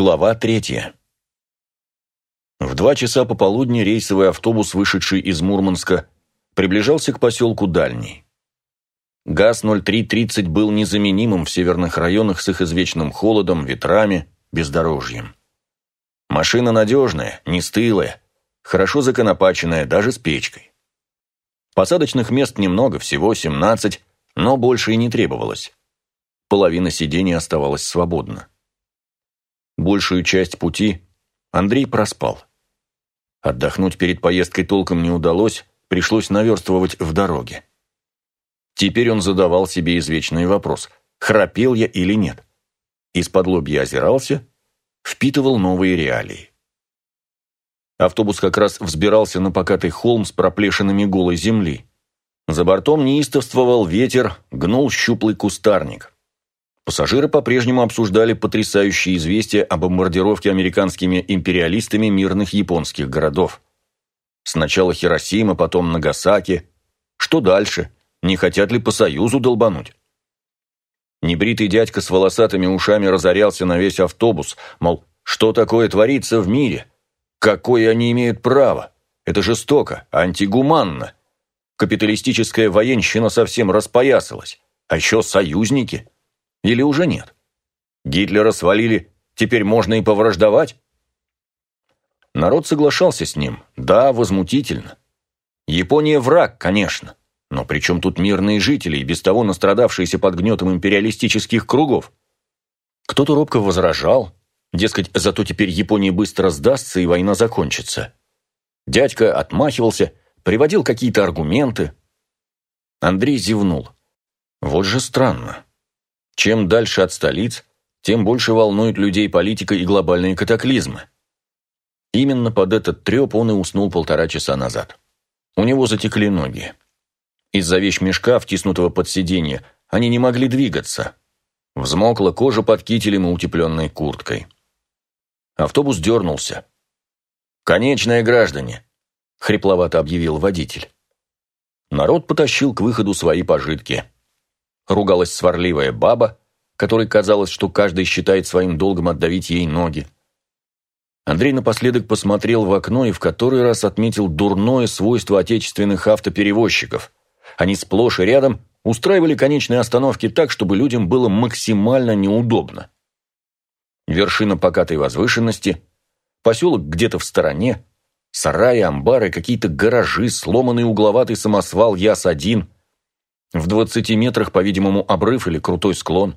Глава третья. В два часа пополудни рейсовый автобус, вышедший из Мурманска, приближался к поселку Дальний. ГАЗ-0330 был незаменимым в северных районах с их извечным холодом, ветрами, бездорожьем. Машина надежная, не стылая, хорошо законопаченная, даже с печкой. Посадочных мест немного, всего 17, но больше и не требовалось. Половина сидений оставалась свободна. Большую часть пути Андрей проспал. Отдохнуть перед поездкой толком не удалось, пришлось наверстывать в дороге. Теперь он задавал себе извечный вопрос, храпел я или нет. Из-под лобья озирался, впитывал новые реалии. Автобус как раз взбирался на покатый холм с проплешинами голой земли. За бортом неистовствовал ветер, гнул щуплый кустарник. Пассажиры по-прежнему обсуждали потрясающие известия о бомбардировке американскими империалистами мирных японских городов. Сначала Хиросима, потом Нагасаки. Что дальше? Не хотят ли по Союзу долбануть? Небритый дядька с волосатыми ушами разорялся на весь автобус, мол, что такое творится в мире? Какое они имеют право? Это жестоко, антигуманно. Капиталистическая военщина совсем распоясалась. А еще союзники – или уже нет? Гитлера свалили, теперь можно и повраждовать? Народ соглашался с ним. Да, возмутительно. Япония враг, конечно. Но при чем тут мирные жители, и без того настрадавшиеся под гнетом империалистических кругов? Кто-то робко возражал. Дескать, зато теперь Япония быстро сдастся, и война закончится. Дядька отмахивался, приводил какие-то аргументы. Андрей зевнул. Вот же странно. Чем дальше от столиц, тем больше волнует людей политика и глобальные катаклизмы. Именно под этот треп он и уснул полтора часа назад. У него затекли ноги. Из-за вещмешка, втиснутого под сиденье, они не могли двигаться. Взмокла кожа под кителем и утепленной курткой. Автобус дернулся. «Конечные граждане!» — хрипловато объявил водитель. Народ потащил к выходу свои пожитки ругалась сварливая баба, которой казалось, что каждый считает своим долгом отдавить ей ноги. Андрей напоследок посмотрел в окно и в который раз отметил дурное свойство отечественных автоперевозчиков. Они сплошь и рядом устраивали конечные остановки так, чтобы людям было максимально неудобно. Вершина покатой возвышенности, поселок где-то в стороне, сараи, амбары, какие-то гаражи, сломанный угловатый самосвал Яс-1 – в двадцати метрах, по-видимому, обрыв или крутой склон.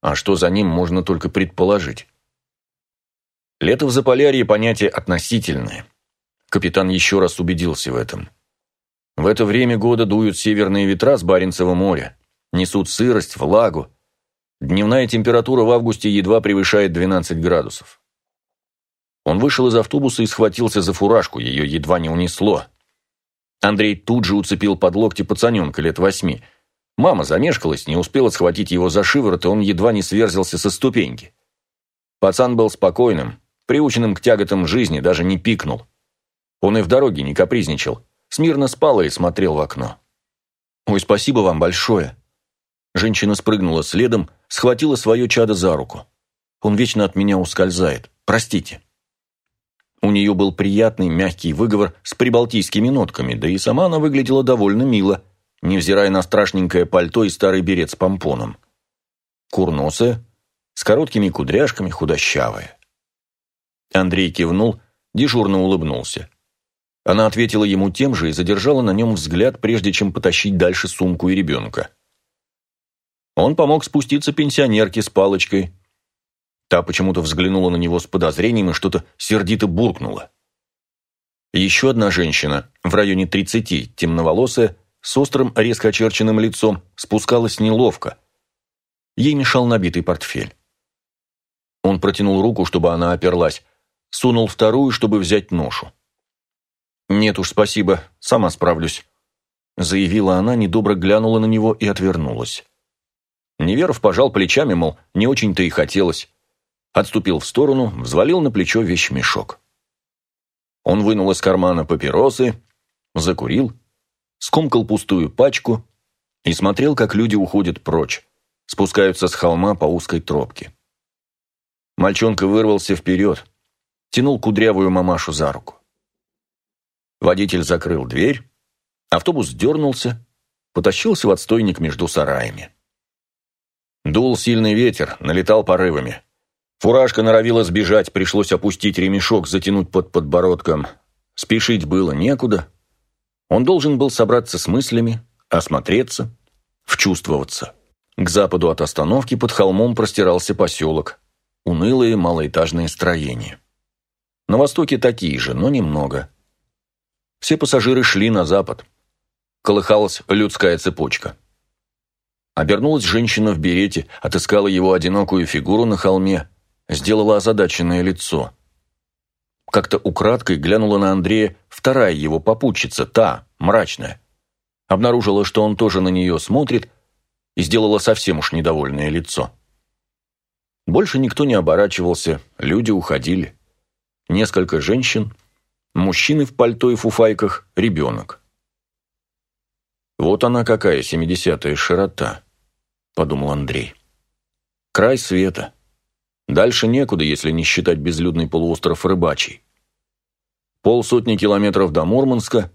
А что за ним, можно только предположить. Лето в Заполярье – понятие относительное. Капитан еще раз убедился в этом. В это время года дуют северные ветра с Баренцева моря, несут сырость, влагу. Дневная температура в августе едва превышает 12 градусов. Он вышел из автобуса и схватился за фуражку, ее едва не унесло. Андрей тут же уцепил под локти пацаненка лет восьми. Мама замешкалась, не успела схватить его за шиворот, и он едва не сверзился со ступеньки. Пацан был спокойным, приученным к тяготам жизни, даже не пикнул. Он и в дороге не капризничал, смирно спал и смотрел в окно. «Ой, спасибо вам большое!» Женщина спрыгнула следом, схватила свое чадо за руку. «Он вечно от меня ускользает. Простите». У нее был приятный мягкий выговор с прибалтийскими нотками, да и сама она выглядела довольно мило, невзирая на страшненькое пальто и старый берет с помпоном. Курносая, с короткими кудряшками, худощавая. Андрей кивнул, дежурно улыбнулся. Она ответила ему тем же и задержала на нем взгляд, прежде чем потащить дальше сумку и ребенка. Он помог спуститься пенсионерке с палочкой, Та почему-то взглянула на него с подозрением и что-то сердито буркнула. Еще одна женщина, в районе тридцати, темноволосая, с острым, резко очерченным лицом, спускалась неловко. Ей мешал набитый портфель. Он протянул руку, чтобы она оперлась, сунул вторую, чтобы взять ношу. «Нет уж, спасибо, сама справлюсь», — заявила она, недобро глянула на него и отвернулась. Неверов пожал плечами, мол, не очень-то и хотелось отступил в сторону, взвалил на плечо вещмешок. Он вынул из кармана папиросы, закурил, скомкал пустую пачку и смотрел, как люди уходят прочь, спускаются с холма по узкой тропке. Мальчонка вырвался вперед, тянул кудрявую мамашу за руку. Водитель закрыл дверь, автобус дернулся, потащился в отстойник между сараями. Дул сильный ветер, налетал порывами. Фуражка норовила сбежать, пришлось опустить ремешок, затянуть под подбородком. Спешить было некуда. Он должен был собраться с мыслями, осмотреться, вчувствоваться. К западу от остановки под холмом простирался поселок. Унылые малоэтажные строения. На востоке такие же, но немного. Все пассажиры шли на запад. Колыхалась людская цепочка. Обернулась женщина в берете, отыскала его одинокую фигуру на холме, сделала озадаченное лицо. Как-то украдкой глянула на Андрея вторая его попутчица, та, мрачная. Обнаружила, что он тоже на нее смотрит, и сделала совсем уж недовольное лицо. Больше никто не оборачивался, люди уходили. Несколько женщин, мужчины в пальто и фуфайках, ребенок. «Вот она какая, семидесятая широта», — подумал Андрей. «Край света. Дальше некуда, если не считать безлюдный полуостров Рыбачий. Полсотни километров до Мурманска,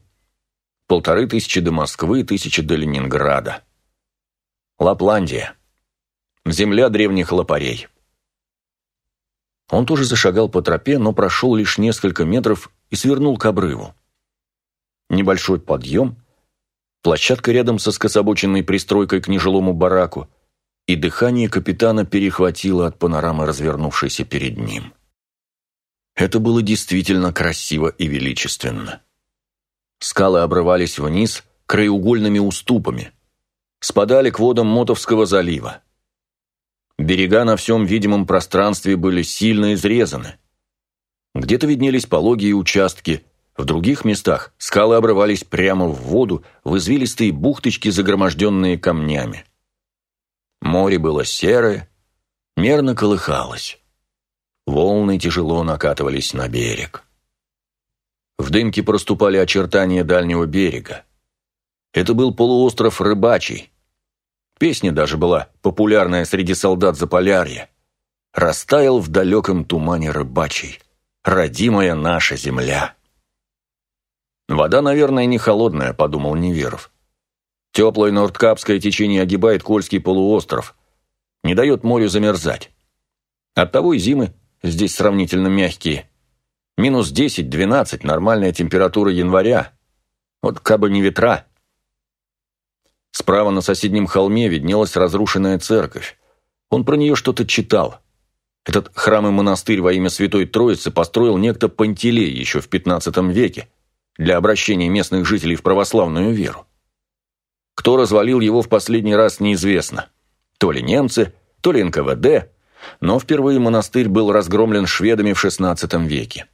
полторы тысячи до Москвы, тысячи до Ленинграда. Лапландия. Земля древних лопарей». Он тоже зашагал по тропе, но прошел лишь несколько метров и свернул к обрыву. Небольшой подъем, площадка рядом со скособоченной пристройкой к нежилому бараку, и дыхание капитана перехватило от панорамы, развернувшейся перед ним. Это было действительно красиво и величественно. Скалы обрывались вниз краеугольными уступами, спадали к водам Мотовского залива. Берега на всем видимом пространстве были сильно изрезаны. Где-то виднелись пологие участки, в других местах скалы обрывались прямо в воду, в извилистые бухточки, загроможденные камнями. Море было серое, мерно колыхалось. Волны тяжело накатывались на берег. В дымке проступали очертания дальнего берега. Это был полуостров Рыбачий, Песня даже была популярная среди солдат Заполярья. «Растаял в далеком тумане рыбачий, родимая наша земля». «Вода, наверное, не холодная», — подумал Неверов. «Теплое нордкапское течение огибает Кольский полуостров, не дает морю замерзать. Оттого и зимы здесь сравнительно мягкие. Минус 10-12 – нормальная температура января. Вот кабы не ветра, Справа на соседнем холме виднелась разрушенная церковь. Он про нее что-то читал. Этот храм и монастырь во имя Святой Троицы построил некто Пантелей еще в XV веке для обращения местных жителей в православную веру. Кто развалил его в последний раз, неизвестно. То ли немцы, то ли НКВД, но впервые монастырь был разгромлен шведами в XVI веке.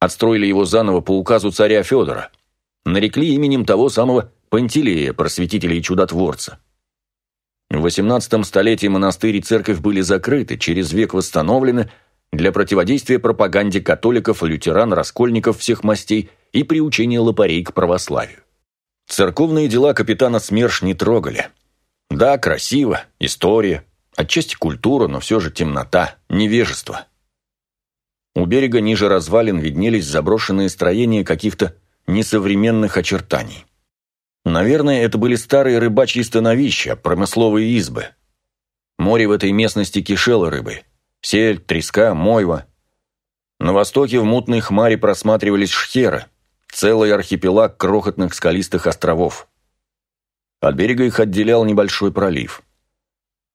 Отстроили его заново по указу царя Федора. Нарекли именем того самого Пантелея, просветителя и чудотворца. В XVIII столетии монастырь и церковь были закрыты, через век восстановлены для противодействия пропаганде католиков, лютеран, раскольников всех мастей и приучения лопарей к православию. Церковные дела капитана СМЕРШ не трогали. Да, красиво, история, отчасти культура, но все же темнота, невежество. У берега ниже развалин виднелись заброшенные строения каких-то несовременных очертаний. Наверное, это были старые рыбачьи становища, промысловые избы. Море в этой местности кишело рыбой. Сель, треска, мойва. На востоке в мутной хмаре просматривались шхеры, целый архипелаг крохотных скалистых островов. От берега их отделял небольшой пролив.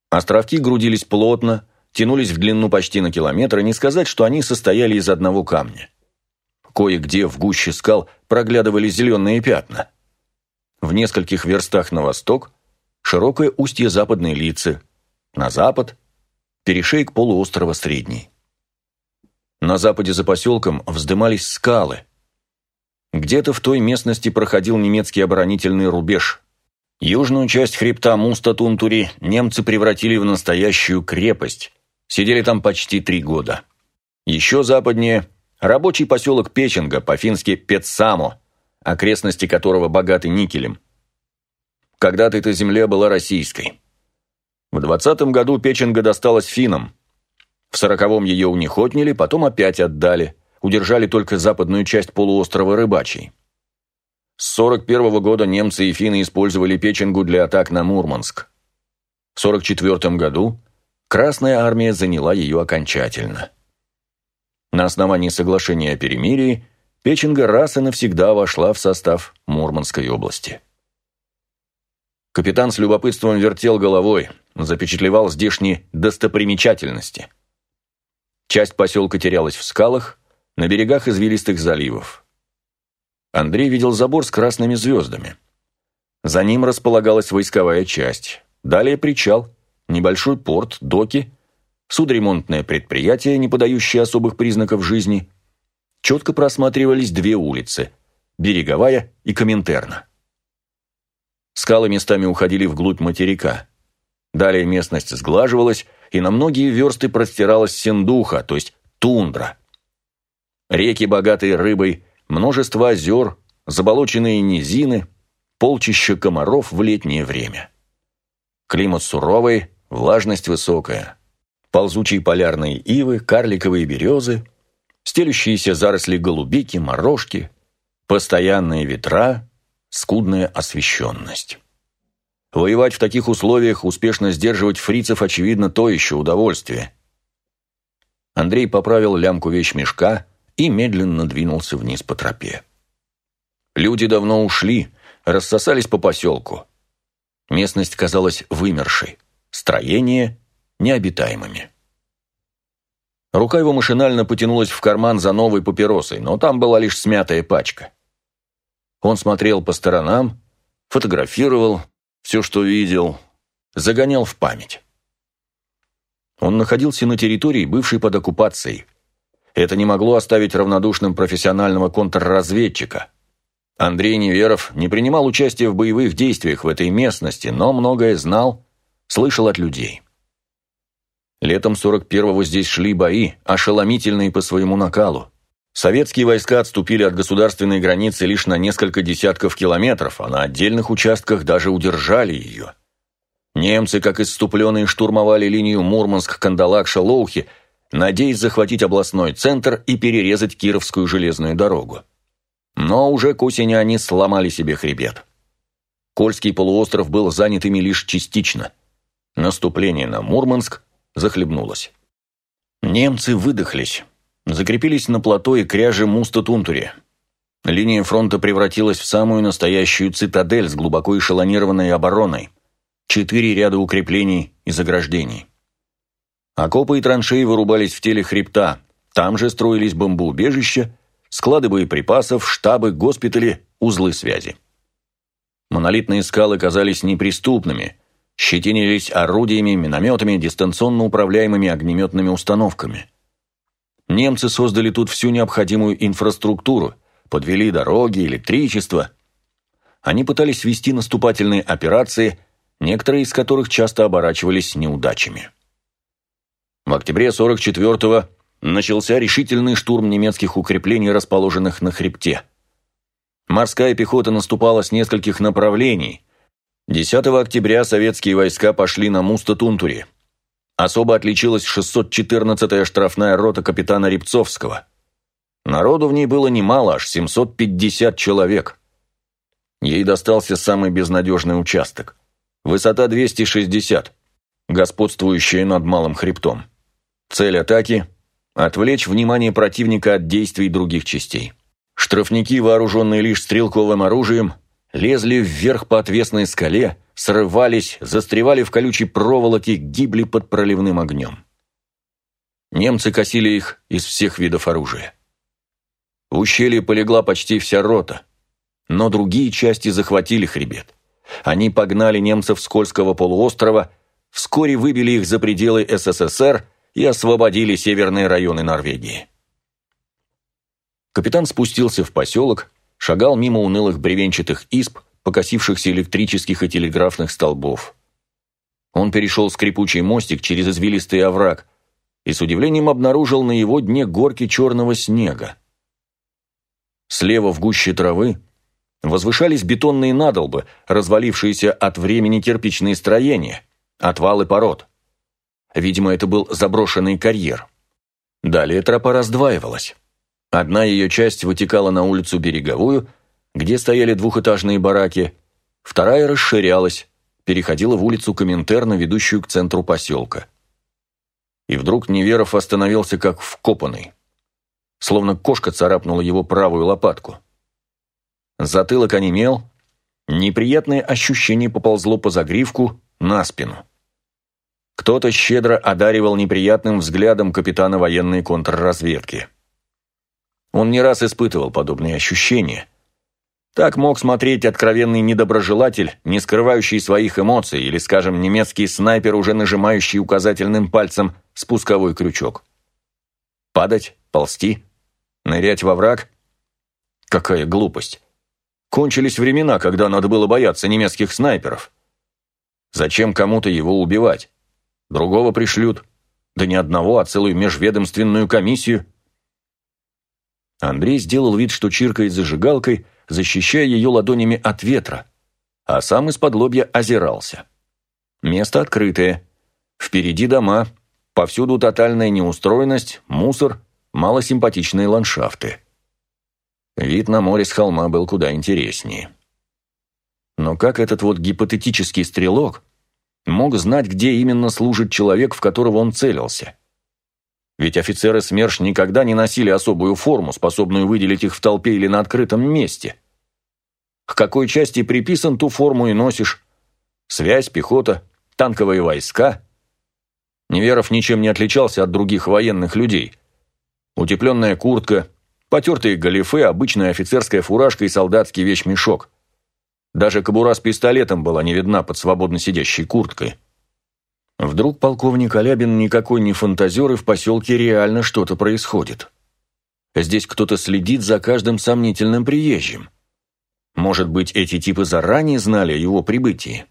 Островки грудились плотно, тянулись в длину почти на километр, и не сказать, что они состояли из одного камня. Кое-где в гуще скал проглядывали зеленые пятна – в нескольких верстах на восток широкое устье западной Лицы, на запад – перешейк полуострова Средний. На западе за поселком вздымались скалы. Где-то в той местности проходил немецкий оборонительный рубеж. Южную часть хребта Муста-Тунтури немцы превратили в настоящую крепость. Сидели там почти три года. Еще западнее – рабочий поселок Печенга, по-фински Петсамо – окрестности которого богаты никелем. Когда-то эта земля была российской. В 20 году Печенга досталась финнам. В сороковом ее у них отняли, потом опять отдали, удержали только западную часть полуострова Рыбачий. С 41 -го года немцы и финны использовали Печенгу для атак на Мурманск. В 44 году Красная армия заняла ее окончательно. На основании соглашения о перемирии Печенга раз и навсегда вошла в состав Мурманской области. Капитан с любопытством вертел головой, запечатлевал здешние достопримечательности. Часть поселка терялась в скалах, на берегах извилистых заливов. Андрей видел забор с красными звездами. За ним располагалась войсковая часть. Далее причал, небольшой порт, доки, судоремонтное предприятие, не подающее особых признаков жизни. Четко просматривались две улицы – Береговая и Коминтерна. Скалы местами уходили вглубь материка. Далее местность сглаживалась, и на многие версты простиралась сендуха, то есть тундра. Реки, богатые рыбой, множество озер, заболоченные низины, полчища комаров в летнее время. Климат суровый, влажность высокая. Ползучие полярные ивы, карликовые березы, стелющиеся заросли голубики, морожки, постоянные ветра, скудная освещенность. Воевать в таких условиях, успешно сдерживать фрицев, очевидно, то еще удовольствие. Андрей поправил лямку вещмешка и медленно двинулся вниз по тропе. Люди давно ушли, рассосались по поселку. Местность казалась вымершей, строения необитаемыми. Рука его машинально потянулась в карман за новой папиросой, но там была лишь смятая пачка. Он смотрел по сторонам, фотографировал все, что видел, загонял в память. Он находился на территории, бывшей под оккупацией. Это не могло оставить равнодушным профессионального контрразведчика. Андрей Неверов не принимал участия в боевых действиях в этой местности, но многое знал, слышал от людей. Летом 41-го здесь шли бои, ошеломительные по своему накалу. Советские войска отступили от государственной границы лишь на несколько десятков километров, а на отдельных участках даже удержали ее. Немцы, как исступленные, штурмовали линию Мурманск-Кандалак-Шалоухи, надеясь захватить областной центр и перерезать Кировскую железную дорогу. Но уже к осени они сломали себе хребет. Кольский полуостров был занят ими лишь частично. Наступление на Мурманск захлебнулось. Немцы выдохлись закрепились на плато и кряже Муста-Тунтуре. Линия фронта превратилась в самую настоящую цитадель с глубоко эшелонированной обороной. Четыре ряда укреплений и заграждений. Окопы и траншеи вырубались в теле хребта. Там же строились бомбоубежища, склады боеприпасов, штабы, госпитали, узлы связи. Монолитные скалы казались неприступными, щетинились орудиями, минометами, дистанционно управляемыми огнеметными установками – Немцы создали тут всю необходимую инфраструктуру, подвели дороги, электричество. Они пытались вести наступательные операции, некоторые из которых часто оборачивались неудачами. В октябре 44-го начался решительный штурм немецких укреплений, расположенных на хребте. Морская пехота наступала с нескольких направлений. 10 октября советские войска пошли на Муста-Тунтури. Особо отличилась 614-я штрафная рота капитана Рябцовского. Народу в ней было немало, аж 750 человек. Ей достался самый безнадежный участок. Высота 260, господствующая над малым хребтом. Цель атаки – отвлечь внимание противника от действий других частей. Штрафники, вооруженные лишь стрелковым оружием, лезли вверх по отвесной скале, срывались, застревали в колючей проволоке, гибли под проливным огнем. Немцы косили их из всех видов оружия. В ущелье полегла почти вся рота, но другие части захватили хребет. Они погнали немцев с Кольского полуострова, вскоре выбили их за пределы СССР и освободили северные районы Норвегии. Капитан спустился в поселок, шагал мимо унылых бревенчатых изб, покосившихся электрических и телеграфных столбов. Он перешел скрипучий мостик через извилистый овраг и с удивлением обнаружил на его дне горки черного снега. Слева в гуще травы возвышались бетонные надолбы, развалившиеся от времени кирпичные строения, отвалы пород. Видимо, это был заброшенный карьер. Далее тропа раздваивалась. Одна ее часть вытекала на улицу Береговую, где стояли двухэтажные бараки, вторая расширялась, переходила в улицу Коминтерна, ведущую к центру поселка. И вдруг Неверов остановился как вкопанный. Словно кошка царапнула его правую лопатку. Затылок онемел, неприятное ощущение поползло по загривку на спину. Кто-то щедро одаривал неприятным взглядом капитана военной контрразведки. Он не раз испытывал подобные ощущения. Так мог смотреть откровенный недоброжелатель, не скрывающий своих эмоций, или, скажем, немецкий снайпер, уже нажимающий указательным пальцем спусковой крючок. Падать, ползти, нырять во враг? Какая глупость. Кончились времена, когда надо было бояться немецких снайперов. Зачем кому-то его убивать? Другого пришлют. Да не одного, а целую межведомственную комиссию. Андрей сделал вид, что чиркает зажигалкой, защищая ее ладонями от ветра, а сам из-под лобья озирался. Место открытое. Впереди дома, повсюду тотальная неустроенность, мусор, малосимпатичные ландшафты. Вид на море с холма был куда интереснее. Но как этот вот гипотетический стрелок мог знать, где именно служит человек, в которого он целился. Ведь офицеры СМЕРШ никогда не носили особую форму, способную выделить их в толпе или на открытом месте. К какой части приписан, ту форму и носишь. Связь, пехота, танковые войска. Неверов ничем не отличался от других военных людей. Утепленная куртка, потертые галифе, обычная офицерская фуражка и солдатский вещмешок – даже кобура с пистолетом была не видна под свободно сидящей курткой. Вдруг полковник Алябин никакой не фантазер, и в поселке реально что-то происходит. Здесь кто-то следит за каждым сомнительным приезжим. Может быть, эти типы заранее знали о его прибытии?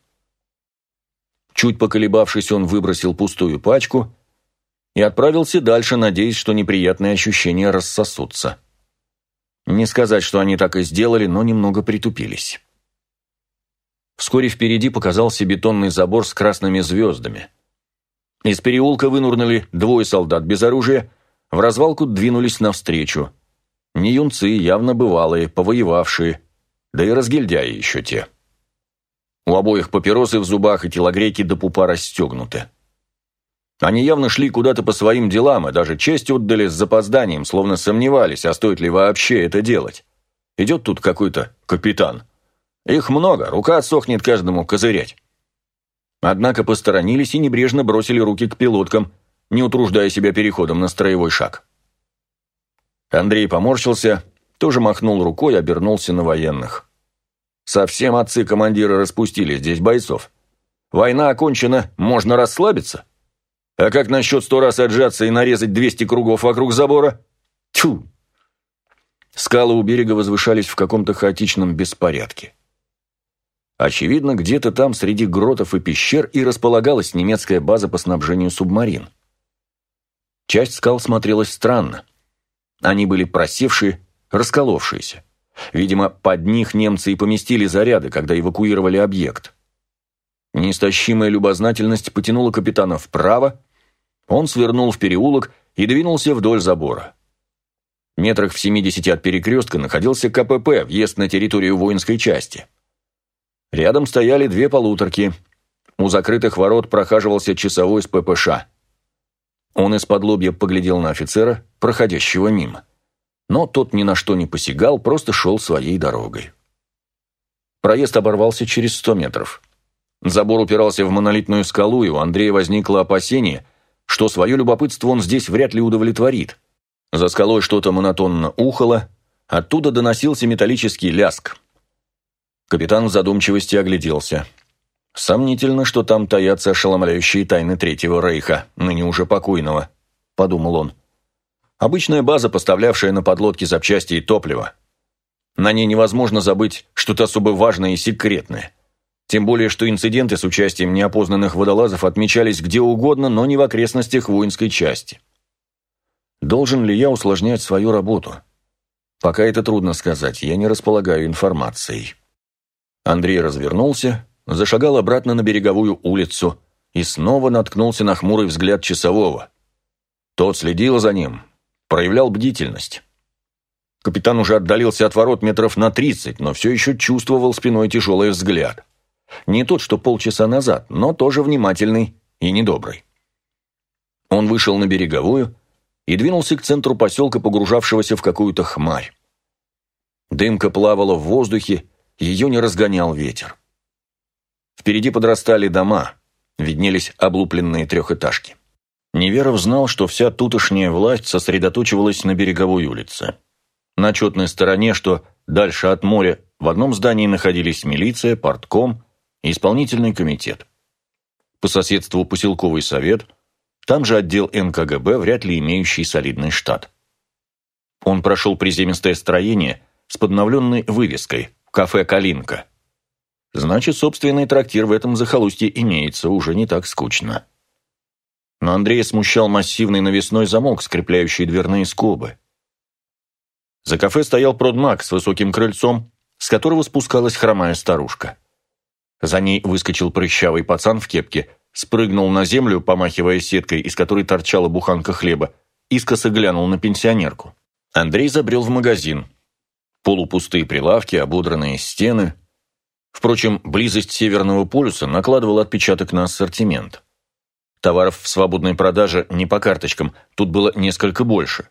Чуть поколебавшись, он выбросил пустую пачку и отправился дальше, надеясь, что неприятные ощущения рассосутся. Не сказать, что они так и сделали, но немного притупились. Вскоре впереди показался бетонный забор с красными звездами. Из переулка вынурнули двое солдат без оружия, в развалку двинулись навстречу. Не юнцы, явно бывалые, повоевавшие, да и разгильдяи еще те. У обоих папиросы в зубах и телогрейки до пупа расстегнуты. Они явно шли куда-то по своим делам и даже честь отдали с запозданием, словно сомневались, а стоит ли вообще это делать. Идет тут какой-то капитан – их много, рука отсохнет каждому козырять. Однако посторонились и небрежно бросили руки к пилоткам, не утруждая себя переходом на строевой шаг. Андрей поморщился, тоже махнул рукой, обернулся на военных. Совсем отцы-командиры распустили здесь бойцов. Война окончена, можно расслабиться. А как насчет сто раз отжаться и нарезать двести кругов вокруг забора? Тьфу! Скалы у берега возвышались в каком-то хаотичном беспорядке. Очевидно, где-то там среди гротов и пещер и располагалась немецкая база по снабжению субмарин. Часть скал смотрелась странно. Они были просевшие, расколовшиеся. Видимо, под них немцы и поместили заряды, когда эвакуировали объект. Неистощимая любознательность потянула капитана вправо, он свернул в переулок и двинулся вдоль забора. Метрах в 70 от перекрестка находился КПП, въезд на территорию воинской части. Рядом стояли две полуторки. У закрытых ворот прохаживался часовой с ППШ. Он из-под лобья поглядел на офицера, проходящего мимо. Но тот ни на что не посягал, просто шел своей дорогой. Проезд оборвался через сто метров. Забор упирался в монолитную скалу, и у Андрея возникло опасение, что свое любопытство он здесь вряд ли удовлетворит. За скалой что-то монотонно ухало, оттуда доносился металлический ляск – Капитан в задумчивости огляделся. «Сомнительно, что там таятся ошеломляющие тайны Третьего Рейха, ныне уже покойного», – подумал он. «Обычная база, поставлявшая на подлодке запчасти и топливо. На ней невозможно забыть что-то особо важное и секретное. Тем более, что инциденты с участием неопознанных водолазов отмечались где угодно, но не в окрестностях воинской части. Должен ли я усложнять свою работу? Пока это трудно сказать, я не располагаю информацией». Андрей развернулся, зашагал обратно на береговую улицу, и снова наткнулся на хмурый взгляд часового. Тот следил за ним, проявлял бдительность. Капитан уже отдалился от ворот метров на тридцать, но все еще чувствовал спиной тяжелый взгляд. Не тот, что полчаса назад, но тоже внимательный и недобрый. Он вышел на береговую и двинулся к центру поселка, погружавшегося в какую-то хмарь. Дымка плавала в воздухе, ее не разгонял ветер. Впереди подрастали дома, виднелись облупленные трехэтажки. Неверов знал, что вся тутошняя власть сосредоточивалась на береговой улице. На четной стороне, что дальше от моря, в одном здании находились милиция, портком и исполнительный комитет. По соседству поселковый совет, там же отдел НКГБ, вряд ли имеющий солидный штат. Он прошел приземистое строение с подновленной вывеской «Кафе Калинка». Значит, собственный трактир в этом захолустье имеется, уже не так скучно. Но Андрея смущал массивный навесной замок, скрепляющий дверные скобы. За кафе стоял продмаг с высоким крыльцом, с которого спускалась хромая старушка. За ней выскочил прыщавый пацан в кепке, спрыгнул на землю, помахивая сеткой, из которой торчала буханка хлеба, искоса глянул на пенсионерку. Андрей забрел в магазин. Полупустые прилавки, ободранные стены. Впрочем, близость Северного полюса накладывала отпечаток на ассортимент. Товаров в свободной продаже не по карточкам, тут было несколько больше.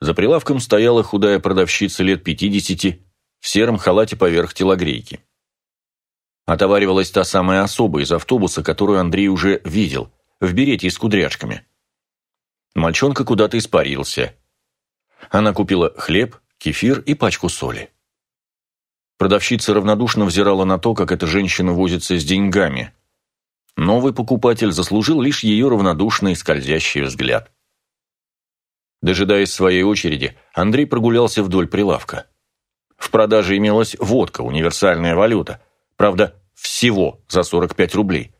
За прилавком стояла худая продавщица лет 50 в сером халате поверх телогрейки. Отоваривалась та самая особа из автобуса, которую Андрей уже видел, в берете с кудряшками. Мальчонка куда-то испарился. Она купила хлеб, кефир и пачку соли. Продавщица равнодушно взирала на то, как эта женщина возится с деньгами. Новый покупатель заслужил лишь ее равнодушный скользящий взгляд. Дожидаясь своей очереди, Андрей прогулялся вдоль прилавка. В продаже имелась водка, универсальная валюта. Правда, всего за 45 рублей.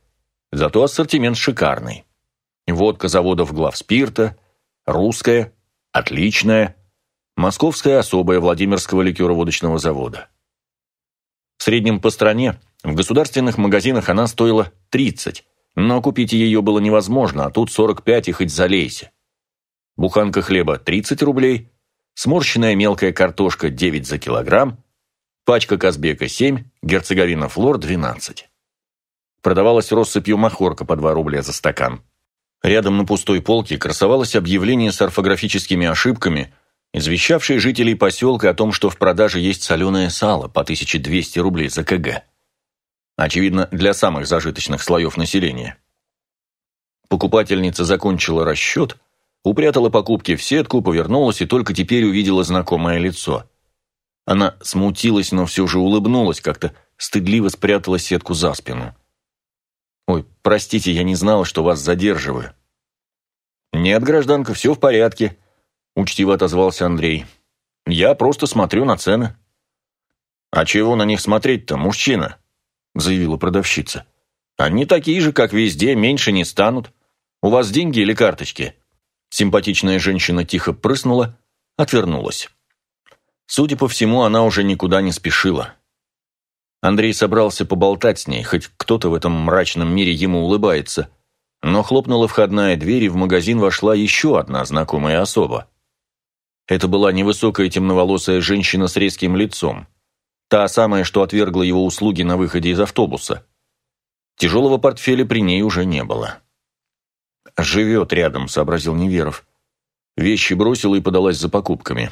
Зато ассортимент шикарный. Водка заводов главспирта, русская, отличная, московская особая Владимирского ликероводочного завода. В среднем по стране в государственных магазинах она стоила 30, но купить ее было невозможно, а тут 45 и хоть залейся. Буханка хлеба 30 рублей, сморщенная мелкая картошка 9 за килограмм, пачка Казбека 7, герцеговина Флор 12. Продавалась россыпью махорка по 2 рубля за стакан. Рядом на пустой полке красовалось объявление с орфографическими ошибками, извещавшее жителей поселка о том, что в продаже есть соленое сало по 1200 рублей за кг. Очевидно, для самых зажиточных слоев населения. Покупательница закончила расчет, упрятала покупки в сетку, повернулась и только теперь увидела знакомое лицо. Она смутилась, но все же улыбнулась, как-то стыдливо спрятала сетку за спину. «Ой, простите, я не знала, что вас задерживаю». «Нет, гражданка, все в порядке», – учтиво отозвался Андрей. «Я просто смотрю на цены». «А чего на них смотреть-то, мужчина?» – заявила продавщица. «Они такие же, как везде, меньше не станут. У вас деньги или карточки?» Симпатичная женщина тихо прыснула, отвернулась. Судя по всему, она уже никуда не спешила. Андрей собрался поболтать с ней, хоть кто-то в этом мрачном мире ему улыбается. Но хлопнула входная дверь, и в магазин вошла еще одна знакомая особа. Это была невысокая темноволосая женщина с резким лицом. Та самая, что отвергла его услуги на выходе из автобуса. Тяжелого портфеля при ней уже не было. «Живет рядом», — сообразил Неверов. Вещи бросила и подалась за покупками.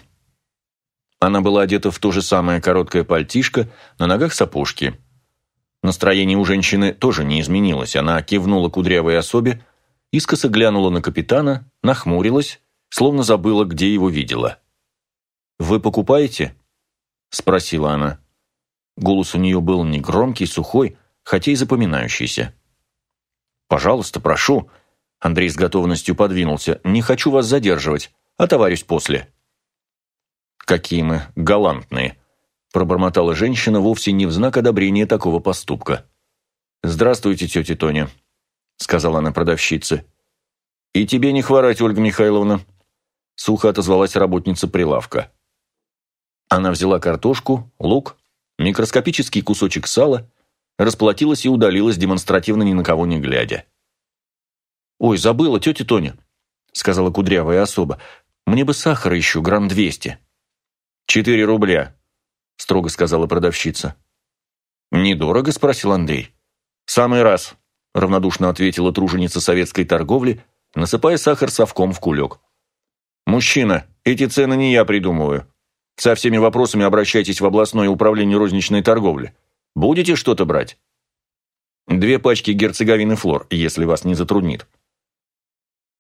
Она была одета в то же самое короткое пальтишко, на ногах сапожки. Настроение у женщины тоже не изменилось. Она кивнула кудрявой особе, искоса глянула на капитана, нахмурилась, словно забыла, где его видела. «Вы покупаете?» – спросила она. Голос у нее был негромкий, сухой, хотя и запоминающийся. «Пожалуйста, прошу». Андрей с готовностью подвинулся. «Не хочу вас задерживать. Отоварюсь после». «Какие мы галантные!» – пробормотала женщина вовсе не в знак одобрения такого поступка. «Здравствуйте, тетя Тоня», – сказала она продавщице. «И тебе не хворать, Ольга Михайловна», – сухо отозвалась работница прилавка. Она взяла картошку, лук, микроскопический кусочек сала, расплатилась и удалилась, демонстративно ни на кого не глядя. «Ой, забыла, тетя Тоня», — сказала кудрявая особа. «Мне бы сахара еще, грамм двести». «Четыре рубля», — строго сказала продавщица. «Недорого?» — спросил Андрей. «Самый раз», — равнодушно ответила труженица советской торговли, насыпая сахар совком в кулек. «Мужчина, эти цены не я придумываю. Со всеми вопросами обращайтесь в областное управление розничной торговли. Будете что-то брать?» «Две пачки герцеговины флор, если вас не затруднит».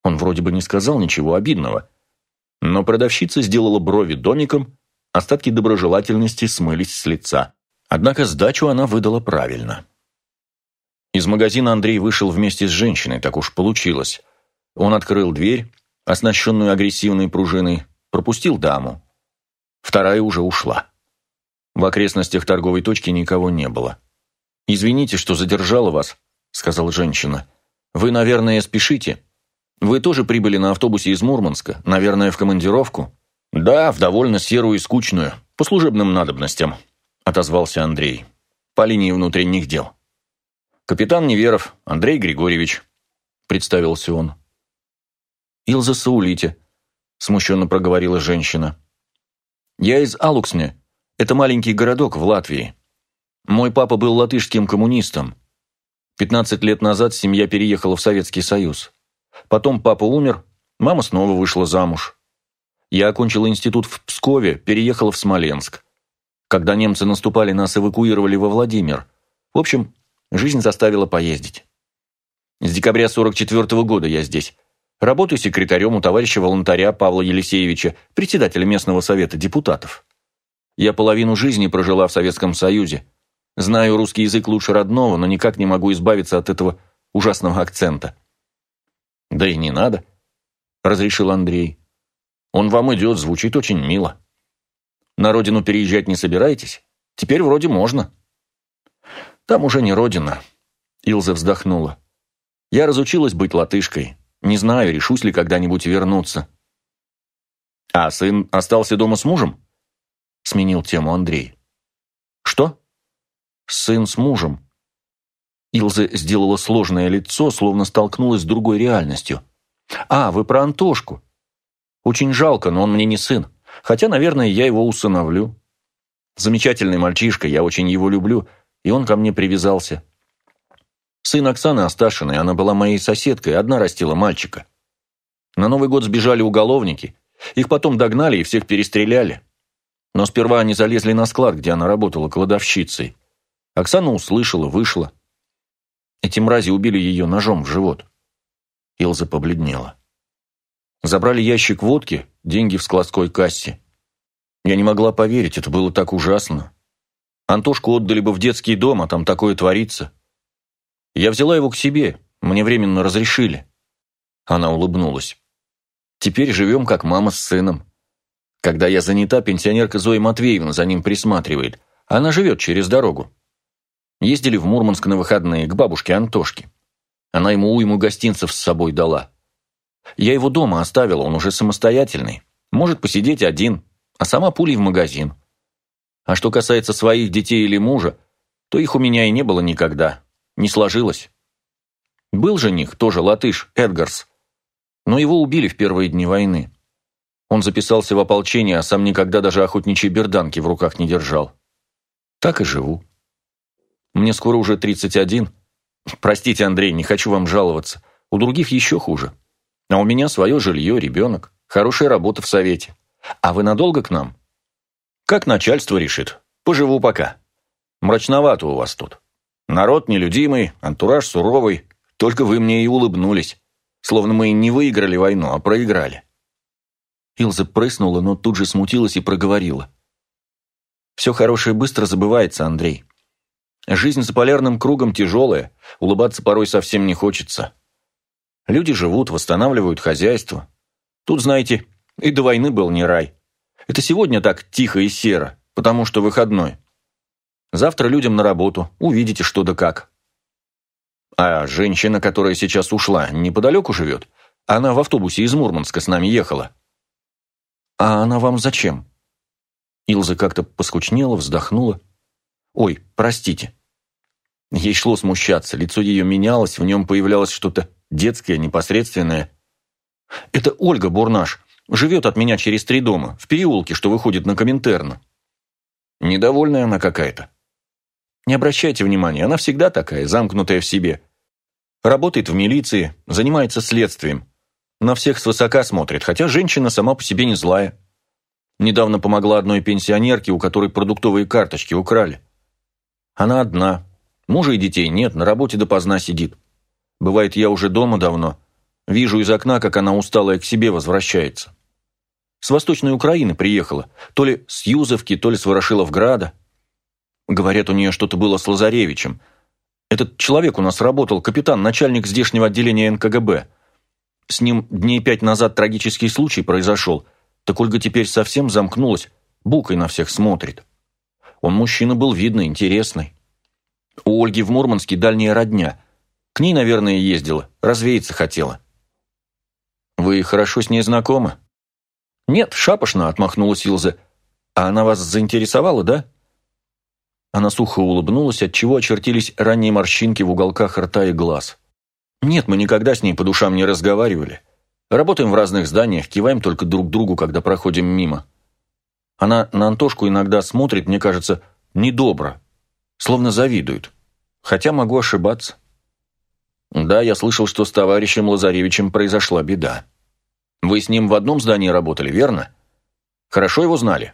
Он вроде бы не сказал ничего обидного, но продавщица сделала брови домиком, остатки доброжелательности смылись с лица. Однако сдачу она выдала правильно. Из магазина Андрей вышел вместе с женщиной, так уж получилось. Он открыл дверь, оснащенную агрессивной пружиной, пропустил даму. Вторая уже ушла. В окрестностях торговой точки никого не было. «Извините, что задержала вас», — сказала женщина. «Вы, наверное, спешите. Вы тоже прибыли на автобусе из Мурманска, наверное, в командировку?» «Да, в довольно серую и скучную, по служебным надобностям», — отозвался Андрей. «По линии внутренних дел». «Капитан Неверов, Андрей Григорьевич», — представился он. «Илза Саулите», — смущенно проговорила женщина. «Я из Алуксне. Это маленький городок в Латвии. Мой папа был латышским коммунистом. Пятнадцать лет назад семья переехала в Советский Союз. Потом папа умер, мама снова вышла замуж. Я окончила институт в Пскове, переехала в Смоленск. Когда немцы наступали, нас эвакуировали во Владимир. В общем, жизнь заставила поездить. С декабря 44 -го года я здесь. Работаю секретарем у товарища волонтаря Павла Елисеевича, председателя местного совета депутатов. Я половину жизни прожила в Советском Союзе. Знаю русский язык лучше родного, но никак не могу избавиться от этого ужасного акцента. «Да и не надо», — разрешил Андрей. «Он вам идет, звучит очень мило. На родину переезжать не собираетесь? Теперь вроде можно». «Там уже не родина», — Илза вздохнула. «Я разучилась быть латышкой. Не знаю, решусь ли когда-нибудь вернуться. А сын остался дома с мужем? Сменил тему Андрей. Что? Сын с мужем. Илза сделала сложное лицо, словно столкнулась с другой реальностью. А, вы про Антошку. Очень жалко, но он мне не сын. Хотя, наверное, я его усыновлю. Замечательный мальчишка, я очень его люблю, и он ко мне привязался. Сын Оксаны Асташиной, она была моей соседкой, одна растила мальчика. На Новый год сбежали уголовники. Их потом догнали и всех перестреляли. Но сперва они залезли на склад, где она работала кладовщицей. Оксана услышала, вышла. Эти мрази убили ее ножом в живот. Илза побледнела. Забрали ящик водки, деньги в складской кассе. Я не могла поверить, это было так ужасно. Антошку отдали бы в детский дом, а там такое творится. Я взяла его к себе, мне временно разрешили». Она улыбнулась. «Теперь живем, как мама с сыном. Когда я занята, пенсионерка Зоя Матвеевна за ним присматривает. Она живет через дорогу. Ездили в Мурманск на выходные к бабушке Антошке. Она ему уйму гостинцев с собой дала. Я его дома оставила, он уже самостоятельный. Может посидеть один, а сама пулей в магазин. А что касается своих детей или мужа, то их у меня и не было никогда. Не сложилось. Был жених, тоже латыш, Эдгарс. Но его убили в первые дни войны. Он записался в ополчение, а сам никогда даже охотничьей берданки в руках не держал. Так и живу. Мне скоро уже 31. Простите, Андрей, не хочу вам жаловаться. У других еще хуже. А у меня свое жилье, ребенок, хорошая работа в совете. А вы надолго к нам? Как начальство решит. Поживу пока. Мрачновато у вас тут. Народ нелюдимый, антураж суровый. Только вы мне и улыбнулись. Словно мы не выиграли войну, а проиграли. Илза прыснула, но тут же смутилась и проговорила. «Все хорошее быстро забывается, Андрей. Жизнь за полярным кругом тяжелая, улыбаться порой совсем не хочется. Люди живут, восстанавливают хозяйство. Тут, знаете, и до войны был не рай. Это сегодня так тихо и серо, потому что выходной. Завтра людям на работу, увидите что да как. А женщина, которая сейчас ушла, неподалеку живет? Она в автобусе из Мурманска с нами ехала. А она вам зачем? Илза как-то поскучнела, вздохнула. Ой, простите. Ей шло смущаться, лицо ее менялось, в нем появлялось что-то детское, непосредственное. Это Ольга Бурнаш. Живет от меня через три дома, в переулке, что выходит на Коминтерн. Недовольная она какая-то. Не обращайте внимания, она всегда такая, замкнутая в себе. Работает в милиции, занимается следствием. На всех свысока смотрит, хотя женщина сама по себе не злая. Недавно помогла одной пенсионерке, у которой продуктовые карточки украли. Она одна. Мужа и детей нет, на работе допоздна сидит. Бывает, я уже дома давно. Вижу из окна, как она усталая к себе возвращается. С Восточной Украины приехала. То ли с Юзовки, то ли с Ворошиловграда. Говорят, у нее что-то было с Лазаревичем. Этот человек у нас работал, капитан, начальник здешнего отделения НКГБ. С ним дней пять назад трагический случай произошел. Так Ольга теперь совсем замкнулась, букой на всех смотрит. Он мужчина был видно, интересный. У Ольги в Мурманске дальняя родня. К ней, наверное, ездила, развеяться хотела. Вы хорошо с ней знакомы? Нет, шапошно, отмахнулась Илза. А она вас заинтересовала, да? Она сухо улыбнулась, отчего очертились ранние морщинки в уголках рта и глаз. Нет, мы никогда с ней по душам не разговаривали. Работаем в разных зданиях, киваем только друг другу, когда проходим мимо. Она на Антошку иногда смотрит, мне кажется, недобро, словно завидует. Хотя могу ошибаться. Да, я слышал, что с товарищем Лазаревичем произошла беда. Вы с ним в одном здании работали, верно? Хорошо его знали?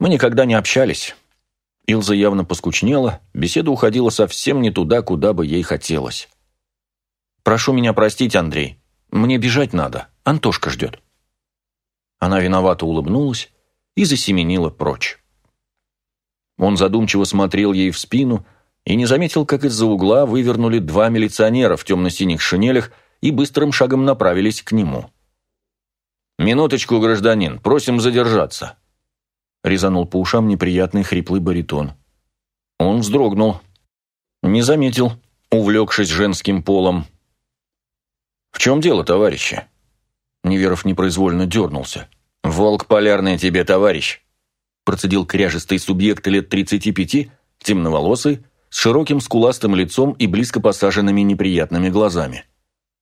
Мы никогда не общались. Илза явно поскучнела, беседа уходила совсем не туда, куда бы ей хотелось. «Прошу меня простить, Андрей. Мне бежать надо. Антошка ждет». Она виновато улыбнулась, и засеменила прочь. Он задумчиво смотрел ей в спину и не заметил, как из-за угла вывернули два милиционера в темно-синих шинелях и быстрым шагом направились к нему. «Минуточку, гражданин, просим задержаться», — резанул по ушам неприятный хриплый баритон. Он вздрогнул. Не заметил, увлекшись женским полом. «В чем дело, товарищи?» Неверов непроизвольно дернулся. «Волк полярный тебе, товарищ!» Процедил кряжистый субъект лет 35, темноволосый, с широким скуластым лицом и близко посаженными неприятными глазами.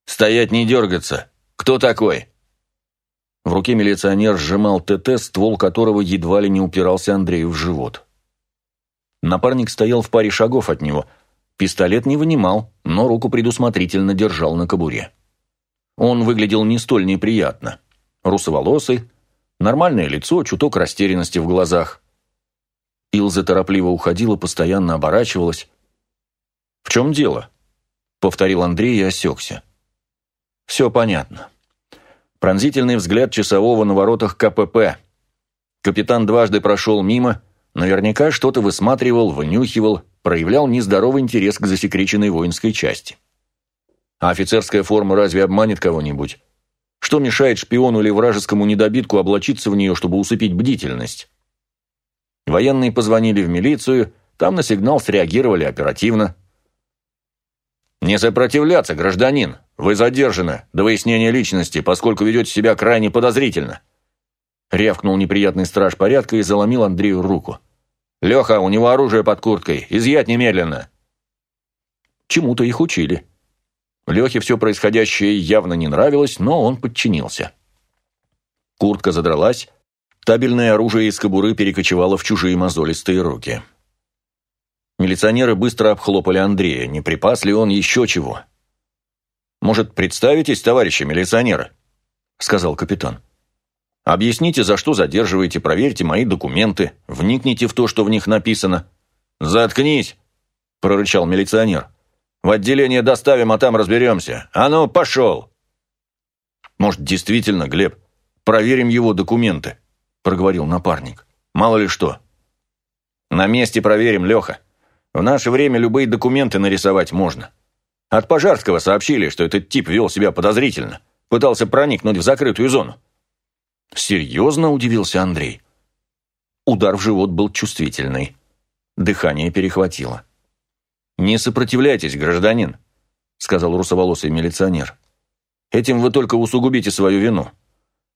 «Стоять не дергаться! Кто такой?» В руке милиционер сжимал ТТ, ствол которого едва ли не упирался Андрею в живот. Напарник стоял в паре шагов от него. Пистолет не вынимал, но руку предусмотрительно держал на кобуре. Он выглядел не столь неприятно. Русоволосый, Нормальное лицо, чуток растерянности в глазах. Илза торопливо уходила, постоянно оборачивалась. «В чем дело?» — повторил Андрей и осекся. «Все понятно. Пронзительный взгляд часового на воротах КПП. Капитан дважды прошел мимо, наверняка что-то высматривал, вынюхивал, проявлял нездоровый интерес к засекреченной воинской части. А офицерская форма разве обманет кого-нибудь? Что мешает шпиону или вражескому недобитку облачиться в нее, чтобы усыпить бдительность? Военные позвонили в милицию, там на сигнал среагировали оперативно. «Не сопротивляться, гражданин! Вы задержаны до выяснения личности, поскольку ведете себя крайне подозрительно!» Рявкнул неприятный страж порядка и заломил Андрею руку. «Леха, у него оружие под курткой, изъять немедленно!» Чему-то их учили. Лехе все происходящее явно не нравилось, но он подчинился. Куртка задралась, табельное оружие из кобуры перекочевало в чужие мозолистые руки. Милиционеры быстро обхлопали Андрея, не припас ли он еще чего. «Может, представитесь, товарищи милиционеры?» — сказал капитан. «Объясните, за что задерживаете, проверьте мои документы, вникните в то, что в них написано». «Заткнись!» — прорычал милиционер. В отделение доставим, а там разберемся. А ну, пошел!» «Может, действительно, Глеб, проверим его документы», – проговорил напарник. «Мало ли что». «На месте проверим, Леха. В наше время любые документы нарисовать можно. От Пожарского сообщили, что этот тип вел себя подозрительно, пытался проникнуть в закрытую зону». «Серьезно?» – удивился Андрей. Удар в живот был чувствительный. Дыхание перехватило. «Не сопротивляйтесь, гражданин», — сказал русоволосый милиционер. «Этим вы только усугубите свою вину.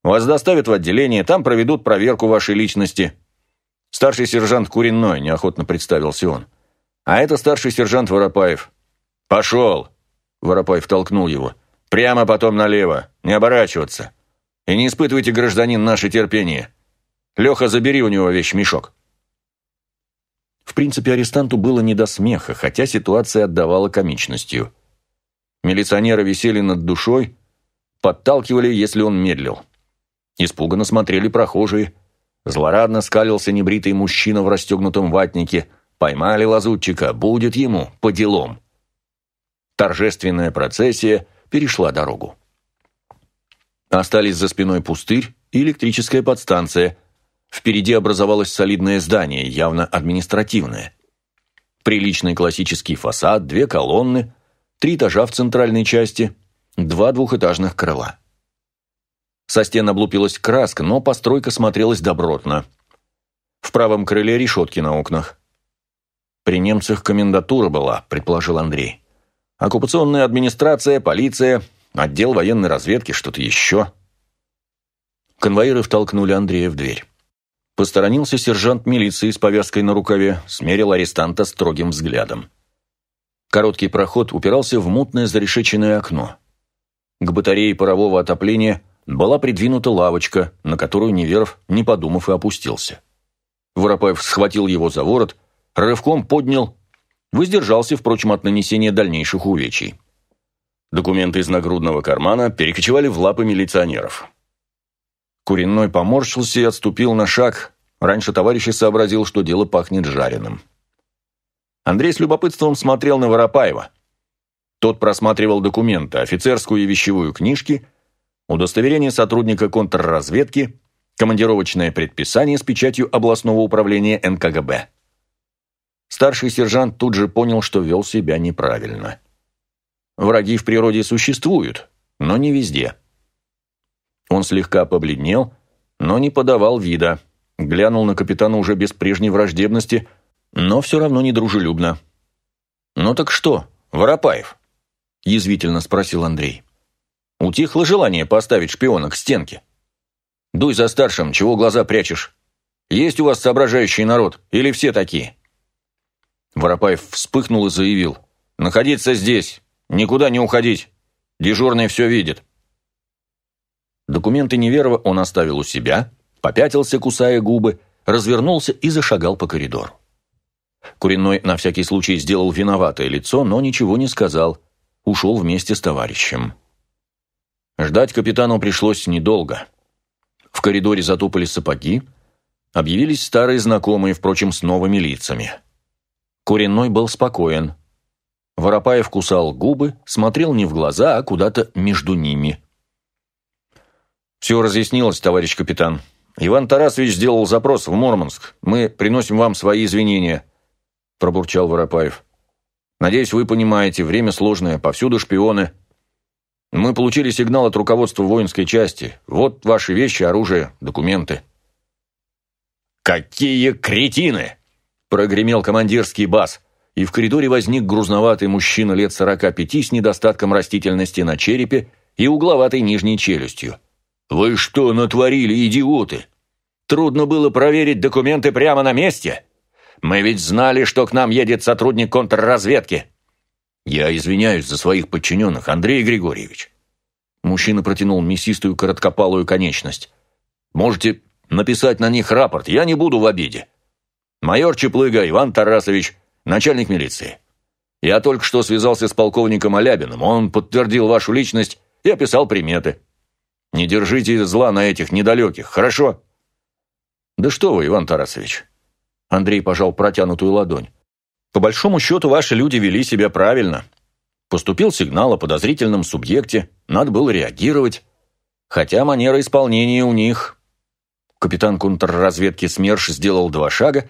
Вас доставят в отделение, там проведут проверку вашей личности». «Старший сержант Куриной», — неохотно представился он. «А это старший сержант Воропаев». «Пошел!» Воропаев толкнул его. «Прямо потом налево, не оборачиваться. И не испытывайте, гражданин, наше терпение. Леха, забери у него вещь-мешок». В принципе, арестанту было не до смеха, хотя ситуация отдавала комичностью. Милиционеры висели над душой, подталкивали, если он медлил. Испуганно смотрели прохожие. Злорадно скалился небритый мужчина в расстегнутом ватнике. Поймали лазутчика, будет ему по делам. Торжественная процессия перешла дорогу. Остались за спиной пустырь и электрическая подстанция. Впереди образовалось солидное здание, явно административное. Приличный классический фасад, две колонны, три этажа в центральной части, два двухэтажных крыла. Со стен облупилась краска, но постройка смотрелась добротно. В правом крыле решетки на окнах. При немцах комендатура была, предположил Андрей. Оккупационная администрация, полиция, отдел военной разведки, что-то еще. Конвоиры втолкнули Андрея в дверь. Посторонился сержант милиции с повязкой на рукаве, смерил арестанта строгим взглядом. Короткий проход упирался в мутное зарешеченное окно. К батарее парового отопления была придвинута лавочка, на которую Неверов, не подумав, и опустился. Воропаев схватил его за ворот, рывком поднял, воздержался, впрочем, от нанесения дальнейших увечий. Документы из нагрудного кармана перекочевали в лапы милиционеров. Куриной поморщился и отступил на шаг. Раньше товарищ сообразил, что дело пахнет жареным. Андрей с любопытством смотрел на Воропаева. Тот просматривал документы, офицерскую и вещевую книжки – удостоверение сотрудника контрразведки, командировочное предписание с печатью областного управления НКГБ. Старший сержант тут же понял, что вел себя неправильно. Враги в природе существуют, но не везде. Он слегка побледнел, но не подавал вида, глянул на капитана уже без прежней враждебности, но все равно недружелюбно. «Ну так что, Воропаев?» – язвительно спросил Андрей. Утихло желание поставить шпиона к стенке. Дуй за старшим, чего глаза прячешь? Есть у вас соображающий народ, или все такие?» Воропаев вспыхнул и заявил. «Находиться здесь, никуда не уходить. Дежурный все видит». Документы Неверова он оставил у себя, попятился, кусая губы, развернулся и зашагал по коридору. Куриной на всякий случай сделал виноватое лицо, но ничего не сказал. Ушел вместе с товарищем. Ждать капитану пришлось недолго. В коридоре затопали сапоги, объявились старые знакомые, впрочем, с новыми лицами. Куренной был спокоен. Воропаев кусал губы, смотрел не в глаза, а куда-то между ними. «Все разъяснилось, товарищ капитан. Иван Тарасович сделал запрос в Мурманск. Мы приносим вам свои извинения», – пробурчал Воропаев. «Надеюсь, вы понимаете, время сложное, повсюду шпионы». Мы получили сигнал от руководства воинской части. Вот ваши вещи, оружие, документы». «Какие кретины!» – прогремел командирский бас, и в коридоре возник грузноватый мужчина лет сорока пяти с недостатком растительности на черепе и угловатой нижней челюстью. «Вы что натворили, идиоты? Трудно было проверить документы прямо на месте? Мы ведь знали, что к нам едет сотрудник контрразведки». «Я извиняюсь за своих подчиненных, Андрей Григорьевич». Мужчина протянул мясистую короткопалую конечность. «Можете написать на них рапорт, я не буду в обиде. Майор Чеплыга Иван Тарасович, начальник милиции. Я только что связался с полковником Алябиным, он подтвердил вашу личность и описал приметы. Не держите зла на этих недалеких, хорошо?» «Да что вы, Иван Тарасович?» Андрей пожал протянутую ладонь. По большому счету, ваши люди вели себя правильно. Поступил сигнал о подозрительном субъекте, надо было реагировать. Хотя манера исполнения у них... Капитан контрразведки СМЕРШ сделал два шага,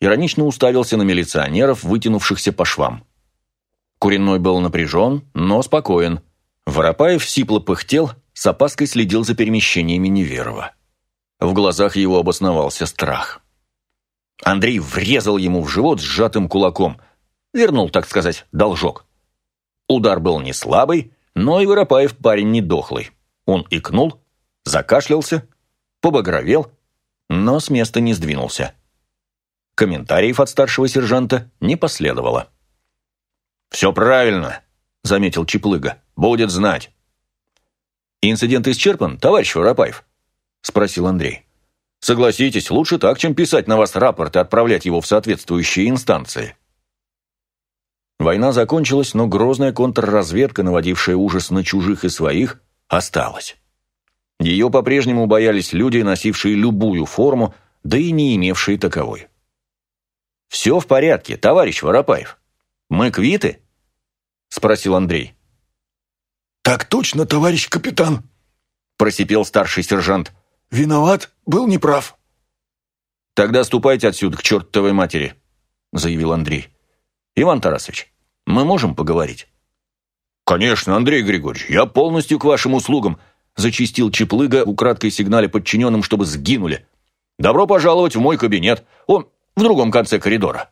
иронично уставился на милиционеров, вытянувшихся по швам. Куриной был напряжен, но спокоен. Воропаев сипло пыхтел, с опаской следил за перемещениями Неверова. В глазах его обосновался страх. Андрей врезал ему в живот сжатым кулаком. Вернул, так сказать, должок. Удар был не слабый, но и Воропаев парень не дохлый. Он икнул, закашлялся, побагровел, но с места не сдвинулся. Комментариев от старшего сержанта не последовало. «Все правильно», – заметил Чеплыга. «Будет знать». «Инцидент исчерпан, товарищ Воропаев?» – спросил Андрей. «Согласитесь, лучше так, чем писать на вас рапорт и отправлять его в соответствующие инстанции». Война закончилась, но грозная контрразведка, наводившая ужас на чужих и своих, осталась. Ее по-прежнему боялись люди, носившие любую форму, да и не имевшие таковой. «Все в порядке, товарищ Воропаев. Мы квиты?» – спросил Андрей. «Так точно, товарищ капитан», – просипел старший сержант. «Виноват, был неправ». «Тогда ступайте отсюда к чертовой матери», – заявил Андрей. «Иван Тарасович, мы можем поговорить?» «Конечно, Андрей Григорьевич, я полностью к вашим услугам», – зачистил Чеплыга, украдкой сигнале подчиненным, чтобы сгинули. «Добро пожаловать в мой кабинет. Он в другом конце коридора».